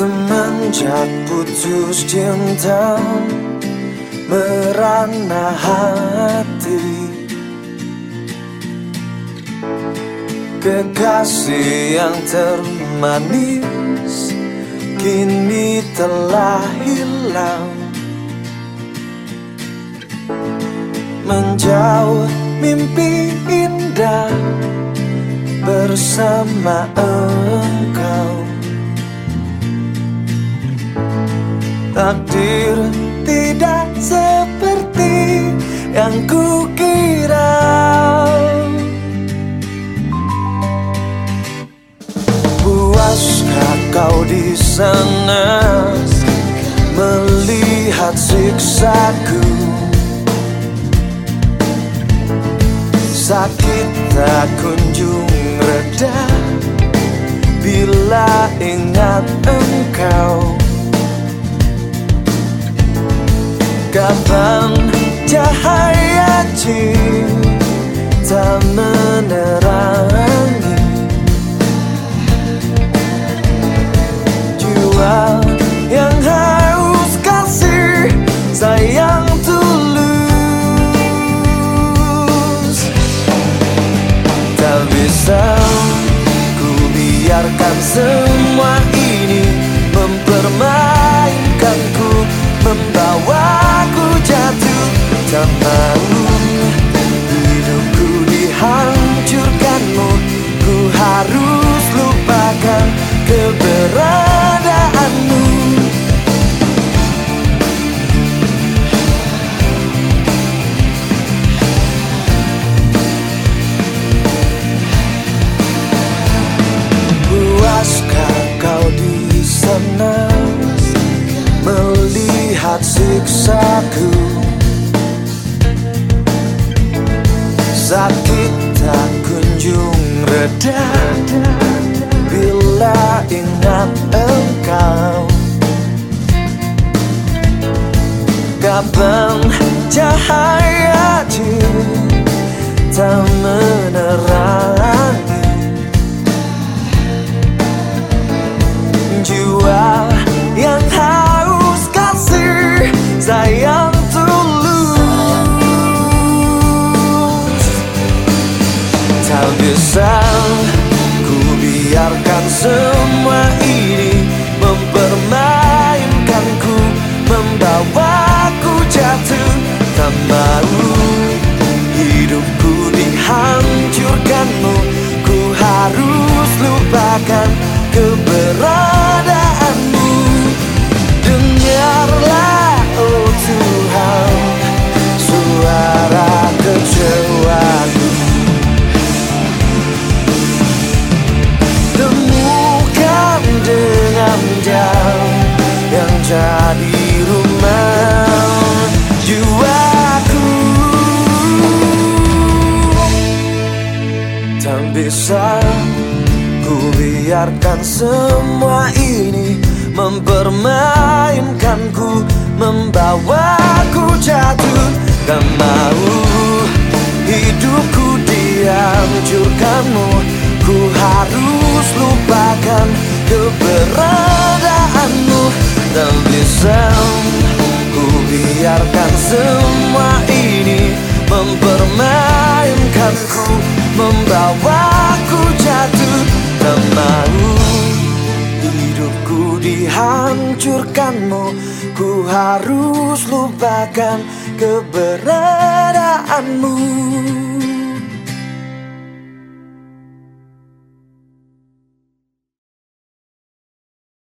Semenjak putus cinta Merana hati. Kekasih yang termanis Kini telah hilang. Menjauh mimpi indah Bersama engkau Takdir tidak seperti yang kukira. Puaskah kau di sana melihat siksaku? Sakit tak kunjung reda bila ingat engkau Kapan cahaya cinta menerangi. Jiwa yang haus kasih sayang tulus. Tak bisa ku biarkan semua ini mempermainkanku melihat siksaku. Sakit tak kunjung reda Bila ingat engkau. Kapan cahaya cinta menerangi Bisa ku biarkan semua Jadi rumah jiwaku. Tak bisa ku biarkan semua ini Mempermainkanku Membawaku jatuh. Tak mau hidupku dihancurkanmu Ku harus lupakan keberadaanmu Tak bisa ku biarkan semua ini Mempermainkanku Membawaku jatuh Tak mau hidupku dihancurkanmu Ku harus lupakan keberadaanmu